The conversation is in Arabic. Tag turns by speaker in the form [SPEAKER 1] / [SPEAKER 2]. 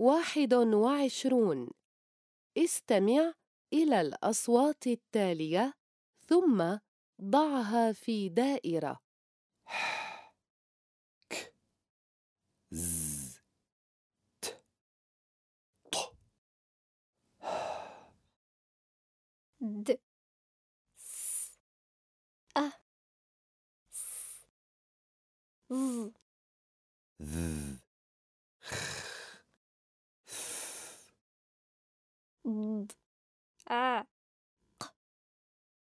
[SPEAKER 1] واحد وعشرون استمع إلى الأصوات التالية ثم ضعها في دائرة
[SPEAKER 2] ك ز ت ط
[SPEAKER 3] د س أ س ظ 嗯啊